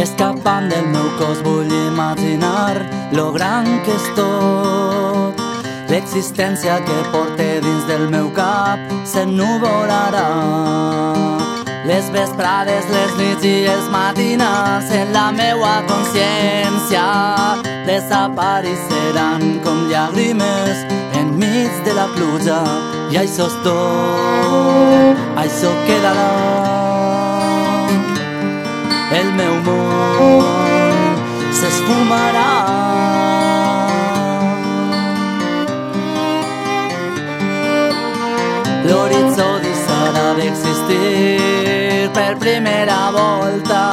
Escapant del meu cos vull imaginar lo gran que és tot. L'existència que porte dins del meu cap s'ennuvolarà. Les vesprades, les nits i els matinats en la meua consciència desapareixeran com llàgrimes enmig de la pluja i això és tot, això quedarà. El meu món s'esfumarà. L'horitzó deixarà d'existir per primera volta.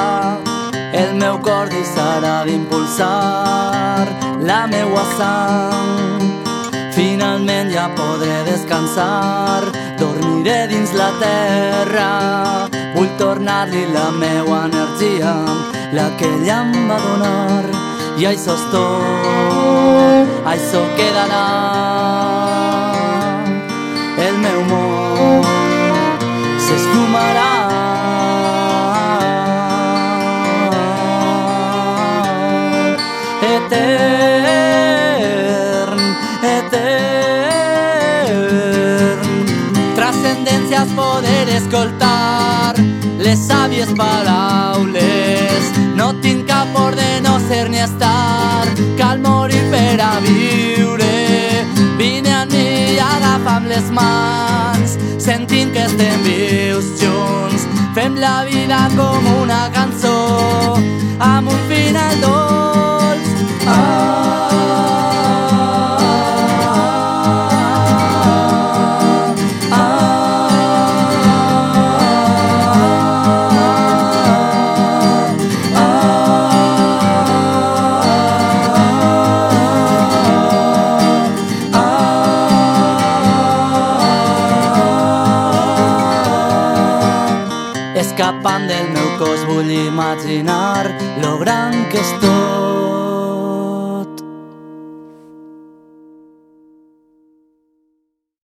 El meu cor deixarà d'impulsar la meua sang. Finalment ja podré descansar, dormiré dins la terra. Tornar-li la meua energia, la que ella em va donar. I això és tot, això quedarà. El meu món s'esfumarà. Etern, etern. Transcendències poder escoltar les sàvies paraules. No tinc cap por de no ser ni estar, cal morir per a viure. Vine a mi i agafa'm les mans, sentint que estem vius junts. Fem la vida com una cançó, Escapant del meu cos vull imaginar lo gran que és tot.